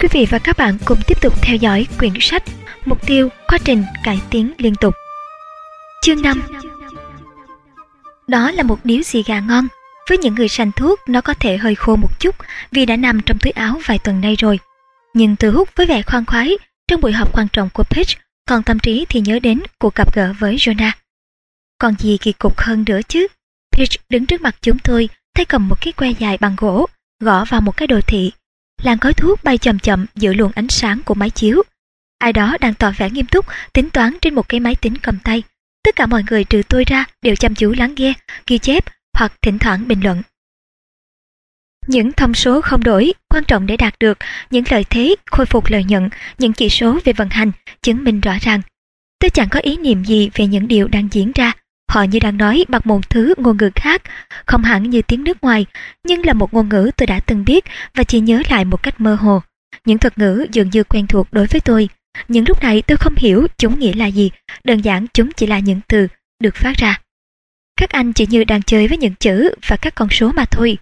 Quý vị và các bạn cùng tiếp tục theo dõi quyển sách Mục tiêu, quá trình, cải tiến liên tục. Chương 5 Đó là một điếu xì gà ngon. Với những người sành thuốc, nó có thể hơi khô một chút vì đã nằm trong túi áo vài tuần nay rồi. Nhưng từ hút với vẻ khoan khoái, trong buổi họp quan trọng của Pitch còn tâm trí thì nhớ đến cuộc gặp gỡ với Jonah. Còn gì kỳ cục hơn nữa chứ? Pitch đứng trước mặt chúng tôi, tay cầm một cái que dài bằng gỗ, gõ vào một cái đồ thị làn khói thuốc bay chậm chậm giữa luồng ánh sáng của máy chiếu. Ai đó đang tỏ vẻ nghiêm túc, tính toán trên một cái máy tính cầm tay. Tất cả mọi người trừ tôi ra đều chăm chú lắng nghe, ghi chép hoặc thỉnh thoảng bình luận. Những thông số không đổi, quan trọng để đạt được những lợi thế, khôi phục lợi nhuận, những chỉ số về vận hành, chứng minh rõ ràng. Tôi chẳng có ý niệm gì về những điều đang diễn ra, Họ như đang nói bằng một thứ ngôn ngữ khác, không hẳn như tiếng nước ngoài, nhưng là một ngôn ngữ tôi đã từng biết và chỉ nhớ lại một cách mơ hồ. Những thuật ngữ dường như quen thuộc đối với tôi. Những lúc này tôi không hiểu chúng nghĩa là gì, đơn giản chúng chỉ là những từ được phát ra. Các anh chỉ như đang chơi với những chữ và các con số mà thôi.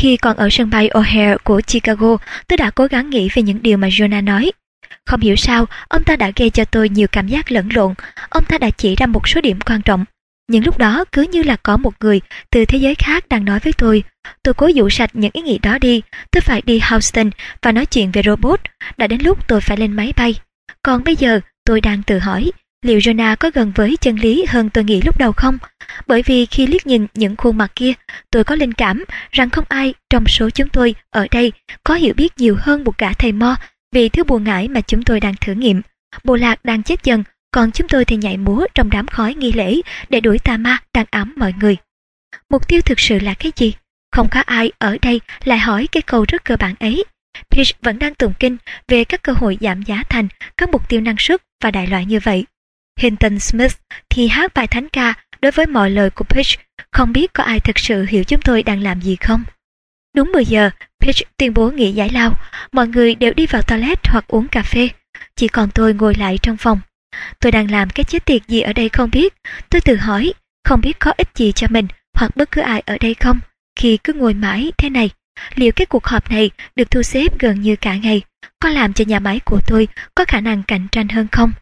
Khi còn ở sân bay O'Hare của Chicago, tôi đã cố gắng nghĩ về những điều mà Jonah nói. Không hiểu sao, ông ta đã gây cho tôi nhiều cảm giác lẫn lộn. Ông ta đã chỉ ra một số điểm quan trọng. Những lúc đó cứ như là có một người từ thế giới khác đang nói với tôi. Tôi cố dụ sạch những ý nghĩ đó đi. Tôi phải đi Houston và nói chuyện về robot. Đã đến lúc tôi phải lên máy bay. Còn bây giờ, tôi đang tự hỏi, liệu Jonah có gần với chân lý hơn tôi nghĩ lúc đầu không? Bởi vì khi liếc nhìn những khuôn mặt kia, tôi có linh cảm rằng không ai trong số chúng tôi ở đây có hiểu biết nhiều hơn một cả thầy Mo vì thứ buồn ngải mà chúng tôi đang thử nghiệm. Bộ lạc đang chết dần, còn chúng tôi thì nhảy múa trong đám khói nghi lễ để đuổi tà ma đang ám mọi người. Mục tiêu thực sự là cái gì? Không có ai ở đây lại hỏi cái câu rất cơ bản ấy. Peach vẫn đang tụng kinh về các cơ hội giảm giá thành các mục tiêu năng suất và đại loại như vậy. Hinton Smith thì hát bài thánh ca đối với mọi lời của Peach, không biết có ai thực sự hiểu chúng tôi đang làm gì không. Đúng 10 giờ, Peach tuyên bố nghỉ giải lao. Mọi người đều đi vào toilet hoặc uống cà phê. Chỉ còn tôi ngồi lại trong phòng. Tôi đang làm cái chết tiệt gì ở đây không biết. Tôi tự hỏi, không biết có ích gì cho mình hoặc bất cứ ai ở đây không khi cứ ngồi mãi thế này. Liệu cái cuộc họp này được thu xếp gần như cả ngày có làm cho nhà máy của tôi có khả năng cạnh tranh hơn không?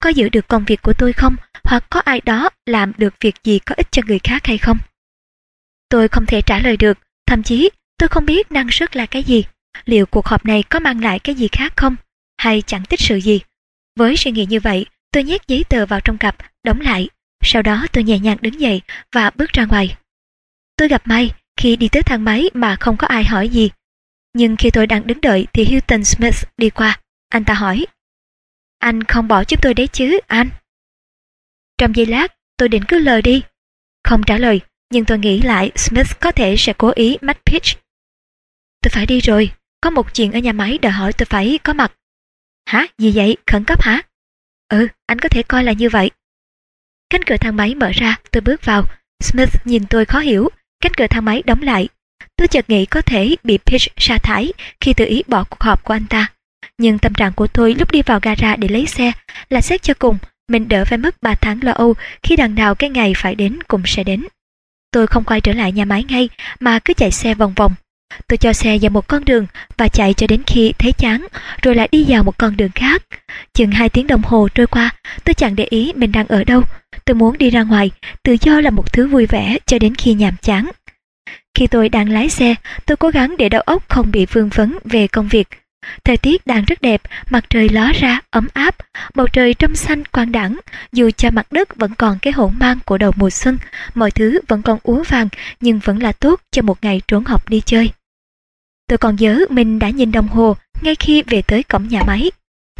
Có giữ được công việc của tôi không? Hoặc có ai đó làm được việc gì có ích cho người khác hay không? Tôi không thể trả lời được, thậm chí Tôi không biết năng suất là cái gì, liệu cuộc họp này có mang lại cái gì khác không, hay chẳng tích sự gì. Với suy nghĩ như vậy, tôi nhét giấy tờ vào trong cặp, đóng lại. Sau đó tôi nhẹ nhàng đứng dậy và bước ra ngoài. Tôi gặp may khi đi tới thang máy mà không có ai hỏi gì. Nhưng khi tôi đang đứng đợi thì Hilton Smith đi qua. Anh ta hỏi. Anh không bỏ chúng tôi đấy chứ, anh? Trong giây lát, tôi định cứ lời đi. Không trả lời, nhưng tôi nghĩ lại Smith có thể sẽ cố ý mách pitch Tôi phải đi rồi, có một chuyện ở nhà máy đòi hỏi tôi phải có mặt. Hả? Gì vậy? Khẩn cấp hả? Ừ, anh có thể coi là như vậy. Cánh cửa thang máy mở ra, tôi bước vào. Smith nhìn tôi khó hiểu, cánh cửa thang máy đóng lại. Tôi chợt nghĩ có thể bị Pitch sa thải khi tự ý bỏ cuộc họp của anh ta. Nhưng tâm trạng của tôi lúc đi vào gara để lấy xe là xét cho cùng, mình đỡ phải mất 3 tháng lo âu khi đằng nào cái ngày phải đến cũng sẽ đến. Tôi không quay trở lại nhà máy ngay mà cứ chạy xe vòng vòng Tôi cho xe vào một con đường và chạy cho đến khi thấy chán, rồi lại đi vào một con đường khác. Chừng hai tiếng đồng hồ trôi qua, tôi chẳng để ý mình đang ở đâu. Tôi muốn đi ra ngoài, tự do là một thứ vui vẻ cho đến khi nhàm chán. Khi tôi đang lái xe, tôi cố gắng để đầu óc không bị vương vấn về công việc. Thời tiết đang rất đẹp, mặt trời ló ra, ấm áp, bầu trời trong xanh quang đẳng, dù cho mặt đất vẫn còn cái hỗn mang của đầu mùa xuân, mọi thứ vẫn còn úa vàng nhưng vẫn là tốt cho một ngày trốn học đi chơi. Tôi còn nhớ mình đã nhìn đồng hồ ngay khi về tới cổng nhà máy.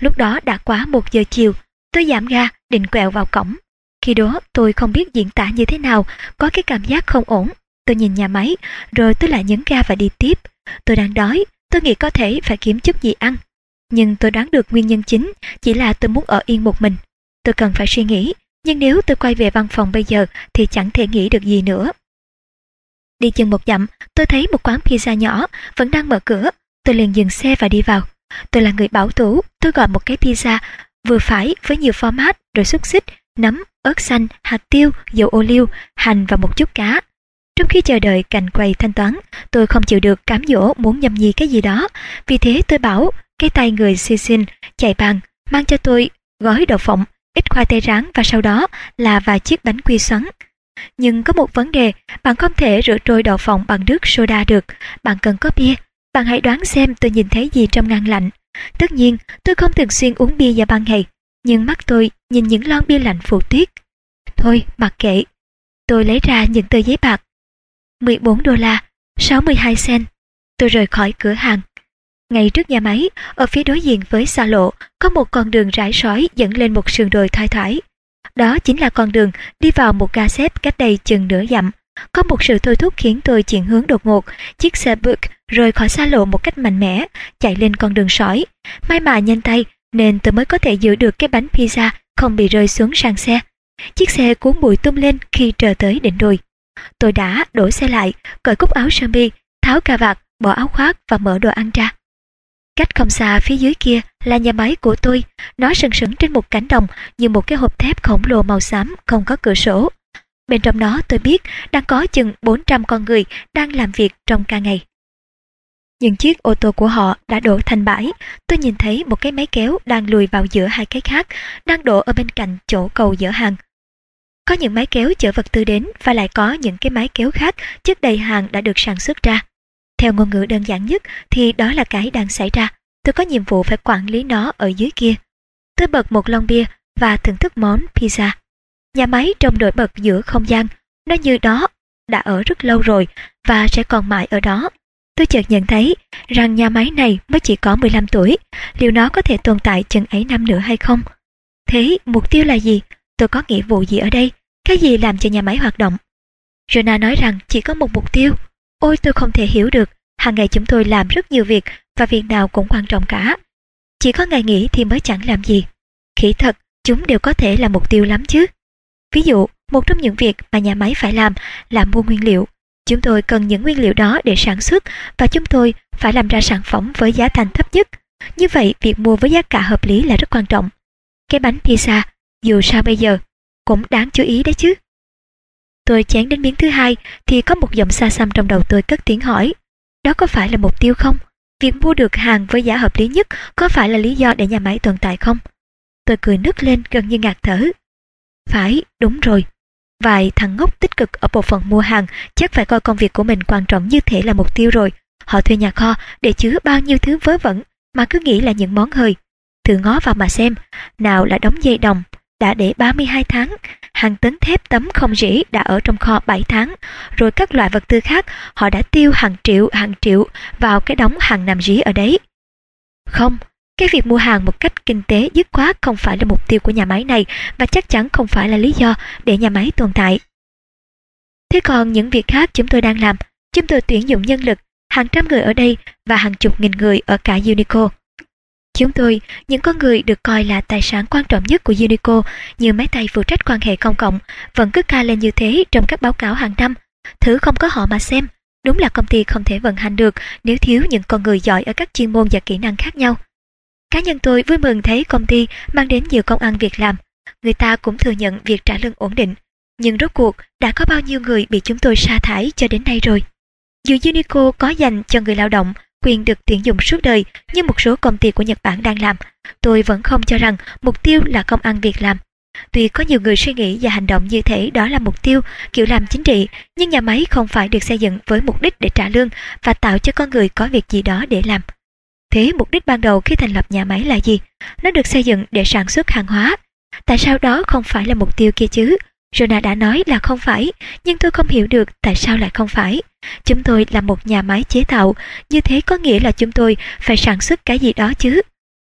Lúc đó đã quá một giờ chiều, tôi giảm ga định quẹo vào cổng. Khi đó tôi không biết diễn tả như thế nào, có cái cảm giác không ổn. Tôi nhìn nhà máy, rồi tôi lại nhấn ga và đi tiếp. Tôi đang đói, tôi nghĩ có thể phải kiếm chút gì ăn. Nhưng tôi đoán được nguyên nhân chính chỉ là tôi muốn ở yên một mình. Tôi cần phải suy nghĩ, nhưng nếu tôi quay về văn phòng bây giờ thì chẳng thể nghĩ được gì nữa. Đi chừng một dặm, tôi thấy một quán pizza nhỏ vẫn đang mở cửa. Tôi liền dừng xe và đi vào. Tôi là người bảo thủ, tôi gọi một cái pizza vừa phải với nhiều format rồi xúc xích, nấm, ớt xanh, hạt tiêu, dầu ô liu, hành và một chút cá. Trong khi chờ đợi cành quầy thanh toán, tôi không chịu được cám dỗ muốn nhầm nhi cái gì đó. Vì thế tôi bảo cái tay người xì xin chạy bàn, mang cho tôi gói đậu phộng, ít khoai tây rán và sau đó là vài chiếc bánh quy xoắn. Nhưng có một vấn đề, bạn không thể rửa trôi đậu phộng bằng nước soda được, bạn cần có bia. Bạn hãy đoán xem tôi nhìn thấy gì trong ngăn lạnh. Tất nhiên, tôi không thường xuyên uống bia vào ban ngày, nhưng mắt tôi nhìn những lon bia lạnh phủ tuyết. Thôi, mặc kệ. Tôi lấy ra những tờ giấy bạc. 14 đô la, 62 cent. Tôi rời khỏi cửa hàng. Ngay trước nhà máy, ở phía đối diện với xa lộ, có một con đường rải sói dẫn lên một sườn đồi thoai thoải. Đó chính là con đường đi vào một ga xếp cách đây chừng nửa dặm. Có một sự thôi thúc khiến tôi chuyển hướng đột ngột, chiếc xe bước rời khỏi xa lộ một cách mạnh mẽ, chạy lên con đường sỏi. May mà nhanh tay nên tôi mới có thể giữ được cái bánh pizza không bị rơi xuống sàn xe. Chiếc xe cuốn bụi tung lên khi trở tới đỉnh đồi. Tôi đã đổ xe lại, cởi cúc áo sơ mi, tháo cà vạt, bỏ áo khoác và mở đồ ăn ra. Cách không xa phía dưới kia là nhà máy của tôi, nó sừng sững trên một cánh đồng như một cái hộp thép khổng lồ màu xám không có cửa sổ. Bên trong nó tôi biết đang có chừng 400 con người đang làm việc trong ca ngày. Những chiếc ô tô của họ đã đổ thành bãi. Tôi nhìn thấy một cái máy kéo đang lùi vào giữa hai cái khác, đang đổ ở bên cạnh chỗ cầu dỡ hàng. Có những máy kéo chở vật tư đến và lại có những cái máy kéo khác chất đầy hàng đã được sản xuất ra. Theo ngôn ngữ đơn giản nhất thì đó là cái đang xảy ra. Tôi có nhiệm vụ phải quản lý nó ở dưới kia. Tôi bật một lon bia và thưởng thức món pizza. Nhà máy trông nổi bật giữa không gian. Nó như đó, đã ở rất lâu rồi và sẽ còn mãi ở đó. Tôi chợt nhận thấy rằng nhà máy này mới chỉ có 15 tuổi. Liệu nó có thể tồn tại chừng ấy năm nữa hay không? Thế mục tiêu là gì? Tôi có nghĩa vụ gì ở đây? Cái gì làm cho nhà máy hoạt động? Jonah nói rằng chỉ có một mục tiêu. Ôi tôi không thể hiểu được. Hàng ngày chúng tôi làm rất nhiều việc và việc nào cũng quan trọng cả. Chỉ có ngày nghỉ thì mới chẳng làm gì. Khỉ thật, chúng đều có thể là mục tiêu lắm chứ. Ví dụ, một trong những việc mà nhà máy phải làm là mua nguyên liệu. Chúng tôi cần những nguyên liệu đó để sản xuất và chúng tôi phải làm ra sản phẩm với giá thành thấp nhất. Như vậy, việc mua với giá cả hợp lý là rất quan trọng. Cái bánh pizza, dù sao bây giờ, cũng đáng chú ý đấy chứ. Tôi chén đến miếng thứ hai thì có một giọng xa xăm trong đầu tôi cất tiếng hỏi. Đó có phải là mục tiêu không? Việc mua được hàng với giá hợp lý nhất có phải là lý do để nhà máy tồn tại không? Tôi cười nứt lên gần như ngạt thở. Phải, đúng rồi. Vài thằng ngốc tích cực ở bộ phận mua hàng chắc phải coi công việc của mình quan trọng như thể là mục tiêu rồi. Họ thuê nhà kho để chứa bao nhiêu thứ vớ vẩn mà cứ nghĩ là những món hơi. Thử ngó vào mà xem, nào là đóng dây đồng, đã để 32 tháng, hàng tấn thép tấm không rỉ đã ở trong kho 7 tháng, rồi các loại vật tư khác họ đã tiêu hàng triệu hàng triệu vào cái đóng hàng nằm rỉ ở đấy. Không, cái việc mua hàng một cách kinh tế dứt khoát không phải là mục tiêu của nhà máy này và chắc chắn không phải là lý do để nhà máy tồn tại. Thế còn những việc khác chúng tôi đang làm, chúng tôi tuyển dụng nhân lực, hàng trăm người ở đây và hàng chục nghìn người ở cả Unico. Chúng tôi, những con người được coi là tài sản quan trọng nhất của Unico như máy tay phụ trách quan hệ công cộng, vẫn cứ ca lên như thế trong các báo cáo hàng năm. Thử không có họ mà xem, đúng là công ty không thể vận hành được nếu thiếu những con người giỏi ở các chuyên môn và kỹ năng khác nhau. Cá nhân tôi vui mừng thấy công ty mang đến nhiều công ăn việc làm. Người ta cũng thừa nhận việc trả lương ổn định. Nhưng rốt cuộc đã có bao nhiêu người bị chúng tôi sa thải cho đến nay rồi. Dù Unico có dành cho người lao động quyền được tuyển dụng suốt đời như một số công ty của Nhật Bản đang làm, tôi vẫn không cho rằng mục tiêu là công ăn việc làm. Tuy có nhiều người suy nghĩ và hành động như thế đó là mục tiêu, kiểu làm chính trị, nhưng nhà máy không phải được xây dựng với mục đích để trả lương và tạo cho con người có việc gì đó để làm. Thế mục đích ban đầu khi thành lập nhà máy là gì? Nó được xây dựng để sản xuất hàng hóa. Tại sao đó không phải là mục tiêu kia chứ? Jonah đã nói là không phải, nhưng tôi không hiểu được tại sao lại không phải. Chúng tôi là một nhà máy chế tạo, như thế có nghĩa là chúng tôi phải sản xuất cái gì đó chứ.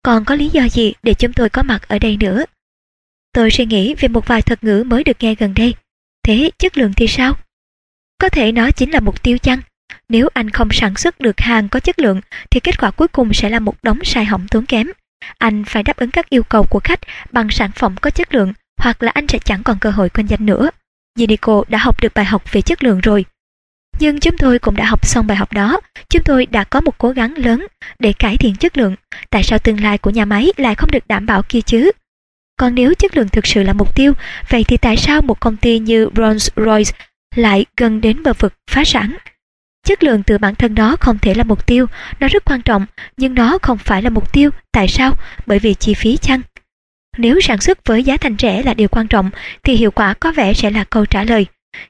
Còn có lý do gì để chúng tôi có mặt ở đây nữa? Tôi suy nghĩ về một vài thuật ngữ mới được nghe gần đây. Thế chất lượng thì sao? Có thể nó chính là mục tiêu chăng? Nếu anh không sản xuất được hàng có chất lượng thì kết quả cuối cùng sẽ là một đống sai hỏng tốn kém. Anh phải đáp ứng các yêu cầu của khách bằng sản phẩm có chất lượng hoặc là anh sẽ chẳng còn cơ hội kinh doanh nữa. Unico đã học được bài học về chất lượng rồi. Nhưng chúng tôi cũng đã học xong bài học đó, chúng tôi đã có một cố gắng lớn để cải thiện chất lượng. Tại sao tương lai của nhà máy lại không được đảm bảo kia chứ? Còn nếu chất lượng thực sự là mục tiêu, vậy thì tại sao một công ty như Rolls-Royce lại gần đến bờ vực phá sản. Chất lượng từ bản thân nó không thể là mục tiêu, nó rất quan trọng, nhưng nó không phải là mục tiêu. Tại sao? Bởi vì chi phí chăng? Nếu sản xuất với giá thành rẻ là điều quan trọng, thì hiệu quả có vẻ sẽ là câu trả lời.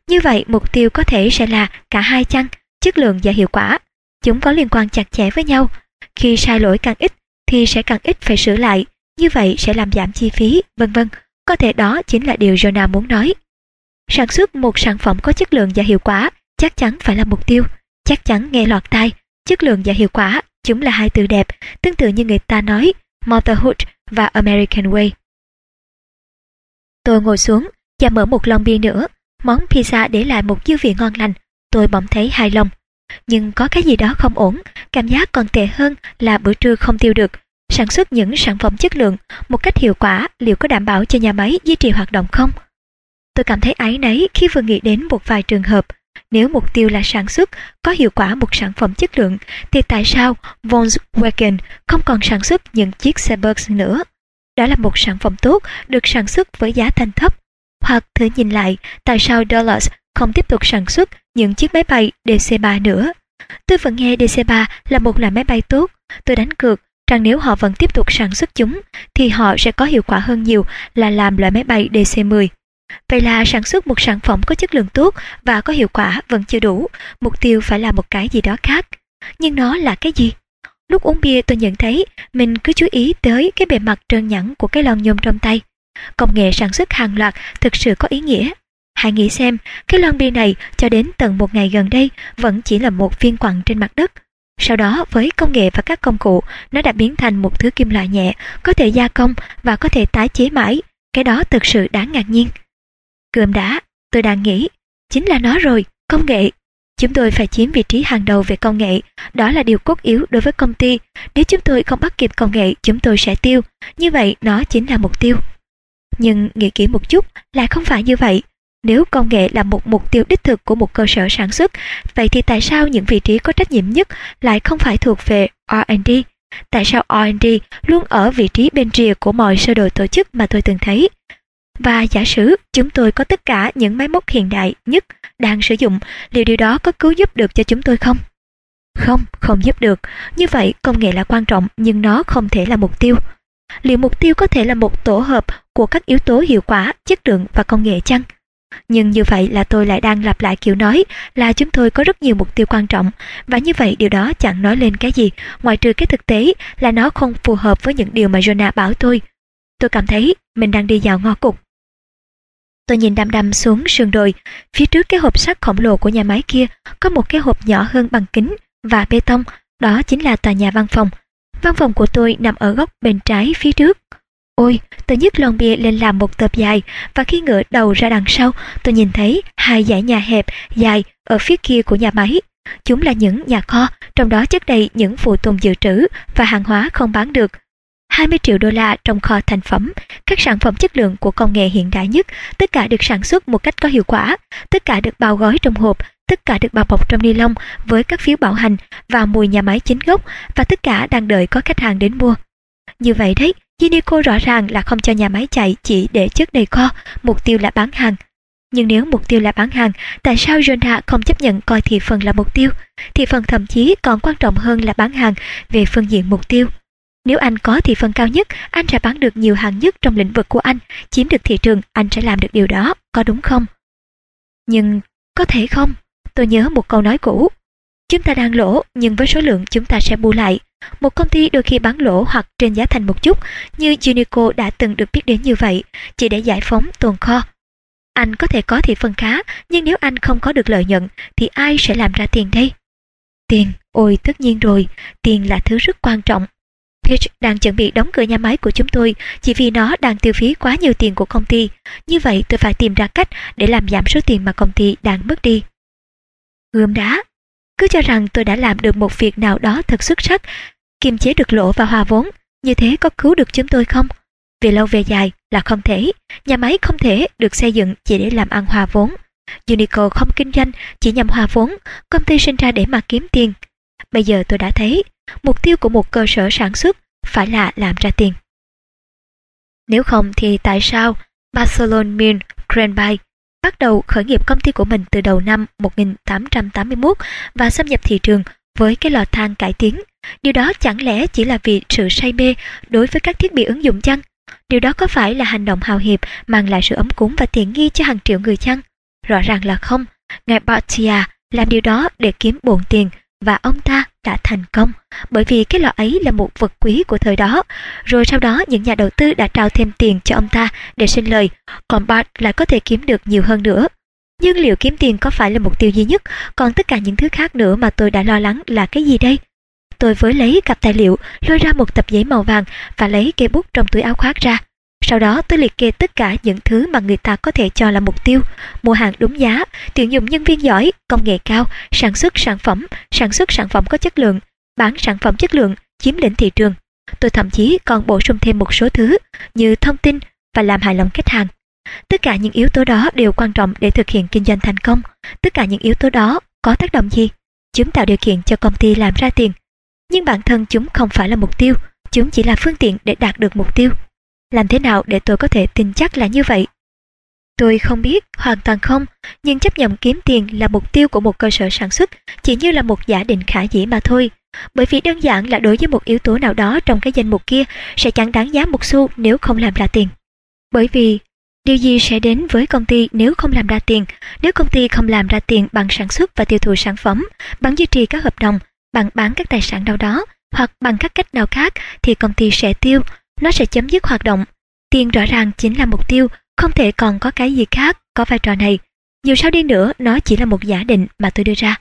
Như vậy, mục tiêu có thể sẽ là cả hai chăng, chất lượng và hiệu quả. Chúng có liên quan chặt chẽ với nhau. Khi sai lỗi càng ít, thì sẽ càng ít phải sửa lại. Như vậy sẽ làm giảm chi phí, vân vân. Có thể đó chính là điều Jonah muốn nói. Sản xuất một sản phẩm có chất lượng và hiệu quả chắc chắn phải là mục tiêu. Chắc chắn nghe lọt tai, chất lượng và hiệu quả, chúng là hai từ đẹp, tương tự như người ta nói Motherhood và American Way. Tôi ngồi xuống và mở một lon bia nữa, món pizza để lại một dư vị ngon lành, tôi bỗng thấy hài lòng. Nhưng có cái gì đó không ổn, cảm giác còn tệ hơn là bữa trưa không tiêu được. Sản xuất những sản phẩm chất lượng một cách hiệu quả liệu có đảm bảo cho nhà máy duy trì hoạt động không? Tôi cảm thấy áy náy khi vừa nghĩ đến một vài trường hợp nếu mục tiêu là sản xuất có hiệu quả một sản phẩm chất lượng, thì tại sao Volkswagen không còn sản xuất những chiếc xe Bus nữa? Đó là một sản phẩm tốt, được sản xuất với giá thành thấp. Hoặc thử nhìn lại, tại sao Dulles không tiếp tục sản xuất những chiếc máy bay DC-3 nữa? Tôi vẫn nghe DC-3 là một loại máy bay tốt. Tôi đánh cược rằng nếu họ vẫn tiếp tục sản xuất chúng, thì họ sẽ có hiệu quả hơn nhiều là làm loại máy bay DC-10. Vậy là sản xuất một sản phẩm có chất lượng tốt và có hiệu quả vẫn chưa đủ, mục tiêu phải là một cái gì đó khác. Nhưng nó là cái gì? Lúc uống bia tôi nhận thấy mình cứ chú ý tới cái bề mặt trơn nhẵn của cái lon nhôm trong tay. Công nghệ sản xuất hàng loạt thực sự có ý nghĩa. Hãy nghĩ xem, cái lon bia này cho đến tận một ngày gần đây vẫn chỉ là một viên quặng trên mặt đất. Sau đó với công nghệ và các công cụ, nó đã biến thành một thứ kim loại nhẹ, có thể gia công và có thể tái chế mãi. Cái đó thực sự đáng ngạc nhiên. Cơm đã, tôi đang nghĩ, chính là nó rồi, công nghệ. Chúng tôi phải chiếm vị trí hàng đầu về công nghệ, đó là điều cốt yếu đối với công ty. Nếu chúng tôi không bắt kịp công nghệ, chúng tôi sẽ tiêu. Như vậy, nó chính là mục tiêu. Nhưng nghĩ kỹ một chút, lại không phải như vậy. Nếu công nghệ là một mục tiêu đích thực của một cơ sở sản xuất, vậy thì tại sao những vị trí có trách nhiệm nhất lại không phải thuộc về R&D? Tại sao R&D luôn ở vị trí bên rìa của mọi sơ đồ tổ chức mà tôi từng thấy? Và giả sử chúng tôi có tất cả những máy móc hiện đại nhất đang sử dụng, liệu điều đó có cứu giúp được cho chúng tôi không? Không, không giúp được. Như vậy công nghệ là quan trọng nhưng nó không thể là mục tiêu. Liệu mục tiêu có thể là một tổ hợp của các yếu tố hiệu quả, chất lượng và công nghệ chăng? Nhưng như vậy là tôi lại đang lặp lại kiểu nói là chúng tôi có rất nhiều mục tiêu quan trọng và như vậy điều đó chẳng nói lên cái gì ngoài trừ cái thực tế là nó không phù hợp với những điều mà Jonah bảo tôi. Tôi cảm thấy mình đang đi vào ngõ cụt. Tôi nhìn đăm đăm xuống sườn đồi, phía trước cái hộp sắt khổng lồ của nhà máy kia có một cái hộp nhỏ hơn bằng kính và bê tông, đó chính là tòa nhà văn phòng. Văn phòng của tôi nằm ở góc bên trái phía trước. Ôi, tôi nhấc lon bia lên làm một tệp dài và khi ngửa đầu ra đằng sau, tôi nhìn thấy hai dãy nhà hẹp dài ở phía kia của nhà máy. Chúng là những nhà kho, trong đó chất đầy những phụ tùng dự trữ và hàng hóa không bán được 20 triệu đô la trong kho thành phẩm, các sản phẩm chất lượng của công nghệ hiện đại nhất, tất cả được sản xuất một cách có hiệu quả, tất cả được bao gói trong hộp, tất cả được bao bọc trong ni lông với các phiếu bảo hành và mùi nhà máy chính gốc và tất cả đang đợi có khách hàng đến mua. Như vậy đấy, Unico rõ ràng là không cho nhà máy chạy chỉ để chất đầy kho, mục tiêu là bán hàng. Nhưng nếu mục tiêu là bán hàng, tại sao Jonah không chấp nhận coi thị phần là mục tiêu? Thị phần thậm chí còn quan trọng hơn là bán hàng về phương diện mục tiêu. Nếu anh có thị phần cao nhất, anh sẽ bán được nhiều hàng nhất trong lĩnh vực của anh, chiếm được thị trường, anh sẽ làm được điều đó, có đúng không? Nhưng có thể không? Tôi nhớ một câu nói cũ. Chúng ta đang lỗ, nhưng với số lượng chúng ta sẽ bù lại. Một công ty đôi khi bán lỗ hoặc trên giá thành một chút, như Unico đã từng được biết đến như vậy, chỉ để giải phóng tồn kho. Anh có thể có thị phần khá, nhưng nếu anh không có được lợi nhuận, thì ai sẽ làm ra tiền đây? Tiền, ôi tất nhiên rồi, tiền là thứ rất quan trọng. Pitch đang chuẩn bị đóng cửa nhà máy của chúng tôi chỉ vì nó đang tiêu phí quá nhiều tiền của công ty. Như vậy tôi phải tìm ra cách để làm giảm số tiền mà công ty đang mất đi. Gươm đá. Cứ cho rằng tôi đã làm được một việc nào đó thật xuất sắc, kiềm chế được lỗ và hòa vốn. Như thế có cứu được chúng tôi không? Về lâu về dài là không thể. Nhà máy không thể được xây dựng chỉ để làm ăn hòa vốn. Unico không kinh doanh chỉ nhằm hòa vốn. Công ty sinh ra để mà kiếm tiền. Bây giờ tôi đã thấy Mục tiêu của một cơ sở sản xuất phải là làm ra tiền. Nếu không thì tại sao Barcelona Mir Granby bắt đầu khởi nghiệp công ty của mình từ đầu năm 1881 và xâm nhập thị trường với cái lò than cải tiến. Điều đó chẳng lẽ chỉ là vì sự say mê đối với các thiết bị ứng dụng chăng? Điều đó có phải là hành động hào hiệp mang lại sự ấm cúng và tiện nghi cho hàng triệu người chăng? Rõ ràng là không. Ngài Bartia làm điều đó để kiếm bộn tiền và ông ta đã thành công bởi vì cái lọ ấy là một vật quý của thời đó. Rồi sau đó những nhà đầu tư đã trao thêm tiền cho ông ta để sinh lời, còn Bart lại có thể kiếm được nhiều hơn nữa. Nhưng liệu kiếm tiền có phải là mục tiêu duy nhất, còn tất cả những thứ khác nữa mà tôi đã lo lắng là cái gì đây? Tôi với lấy cặp tài liệu, lôi ra một tập giấy màu vàng và lấy cây bút trong túi áo khoác ra. Sau đó tôi liệt kê tất cả những thứ mà người ta có thể cho là mục tiêu. Mua hàng đúng giá, tuyển dụng nhân viên giỏi, công nghệ cao, sản xuất sản phẩm, sản xuất sản phẩm có chất lượng, bán sản phẩm chất lượng, chiếm lĩnh thị trường. Tôi thậm chí còn bổ sung thêm một số thứ như thông tin và làm hài lòng khách hàng. Tất cả những yếu tố đó đều quan trọng để thực hiện kinh doanh thành công. Tất cả những yếu tố đó có tác động gì? Chúng tạo điều kiện cho công ty làm ra tiền. Nhưng bản thân chúng không phải là mục tiêu, chúng chỉ là phương tiện để đạt được mục tiêu. Làm thế nào để tôi có thể tin chắc là như vậy? Tôi không biết, hoàn toàn không, nhưng chấp nhận kiếm tiền là mục tiêu của một cơ sở sản xuất chỉ như là một giả định khả dĩ mà thôi. Bởi vì đơn giản là đối với một yếu tố nào đó trong cái danh mục kia sẽ chẳng đáng giá một xu nếu không làm ra tiền. Bởi vì điều gì sẽ đến với công ty nếu không làm ra tiền? Nếu công ty không làm ra tiền bằng sản xuất và tiêu thụ sản phẩm, bằng duy trì các hợp đồng, bằng bán các tài sản nào đó, hoặc bằng các cách nào khác thì công ty sẽ tiêu, nó sẽ chấm dứt hoạt động. Tiền rõ ràng chính là mục tiêu, không thể còn có cái gì khác có vai trò này. Dù sao đi nữa, nó chỉ là một giả định mà tôi đưa ra.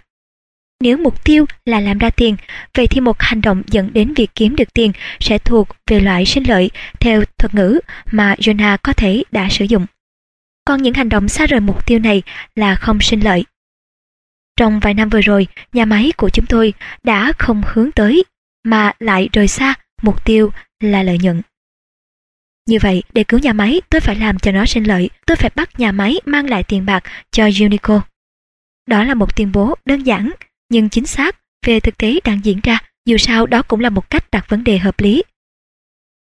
Nếu mục tiêu là làm ra tiền, vậy thì một hành động dẫn đến việc kiếm được tiền sẽ thuộc về loại sinh lợi theo thuật ngữ mà Jonah có thể đã sử dụng. Còn những hành động xa rời mục tiêu này là không sinh lợi. Trong vài năm vừa rồi, nhà máy của chúng tôi đã không hướng tới mà lại rời xa mục tiêu là lợi nhuận. Như vậy, để cứu nhà máy, tôi phải làm cho nó sinh lợi, tôi phải bắt nhà máy mang lại tiền bạc cho Unico. Đó là một tuyên bố đơn giản, nhưng chính xác về thực tế đang diễn ra, dù sao đó cũng là một cách đặt vấn đề hợp lý.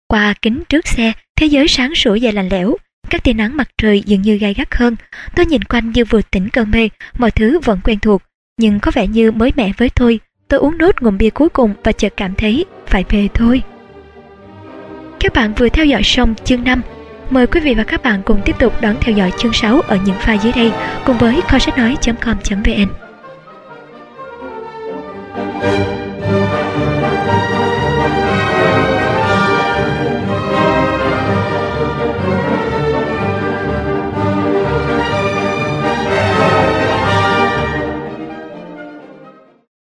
Qua kính trước xe, thế giới sáng sủa và lạnh lẽo, các tia nắng mặt trời dường như gai gắt hơn. Tôi nhìn quanh như vừa tỉnh cơn mê, mọi thứ vẫn quen thuộc, nhưng có vẻ như mới mẻ với tôi. Tôi uống nốt ngụm bia cuối cùng và chợt cảm thấy phải về thôi. Các bạn vừa theo dõi xong chương 5. Mời quý vị và các bạn cùng tiếp tục đón theo dõi chương 6 ở những pha dưới đây, cùng với kho sách nói.com.vn.